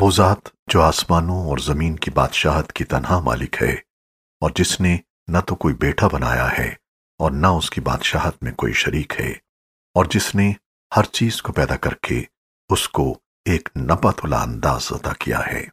وہ ذات جو آسمانوں اور زمین کی بادشاہت کی تنہا مالک ہے، اور جس نے نہ تو کوئی بیٹا بنایا ہے اور نہ اس کی بادشاہت میں کوئی شریک ہے، اور جس نے ہر چیز کو پیدا کر کے اس کو ایک نپتلا انداز عطا کیا ہے۔